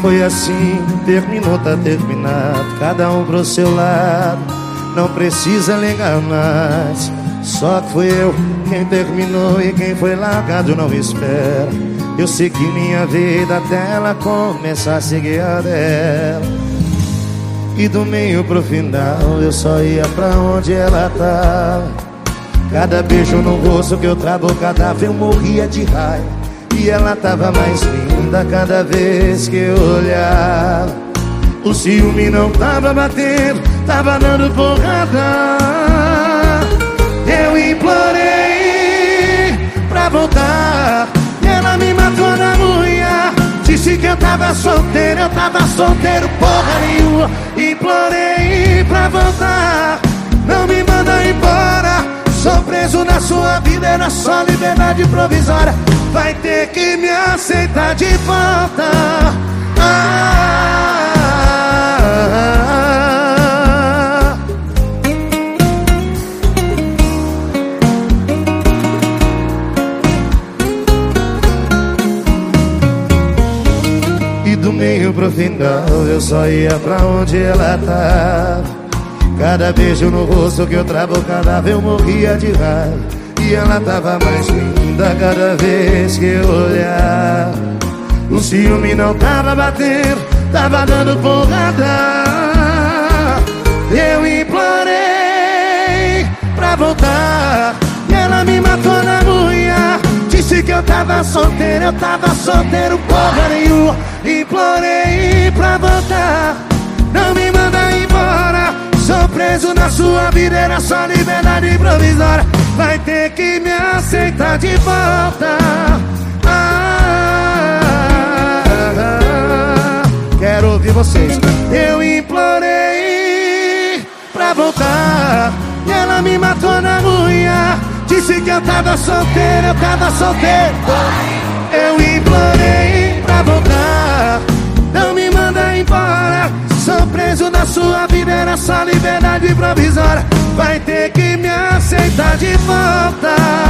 foi assim, terminou, tá terminado. Cada um pro seu lado, não precisa ligar mais. Só que fui eu quem terminou e quem foi largado não espera. Eu segui minha vida até ela começar a seguir a dela. E do meio pro final eu só ia pra onde ela tava. Cada beijo no rosto que eu travo, cada vez eu morria de raiva. E ela tava mais linda cada vez que eu olhava. O ciúme não tava batendo, tava dando porrada. Eu implorei pra voltar. E ela me matou na unha. Disse que eu tava solteiro, eu tava solteiro, porra nenhuma. Implorei pra voltar, não me manda embora. Sou preso na sua vida, era só liberdade provisória. Vai ter que me aceitar de volta. Ah, E do meio pro final eu só ia pra onde ela tava Cada beijo no rosto que eu vez eu morria de raiva E ela tava mais linda cada vez que eu olhava O ciúme não tava batendo, tava dando porrada. Eu implorei pra voltar E ela me matou na unha. Disse que eu tava solteiro, eu tava solteiro porra nenhuma. Implorei pra voltar Não me manda embora. Sou preso na sua vida, era só liberdade provisória aceitar de volta. Ah, Quero ouvir vocês. Eu implorei pra voltar. E ela me matou na unha. Disse que eu tava solteiro, eu tava solteiro. Eu implorei pra voltar. Não me manda embora. Sou preso na sua vida, era só liberdade provisória. Vai ter que me aceitar de volta. ah,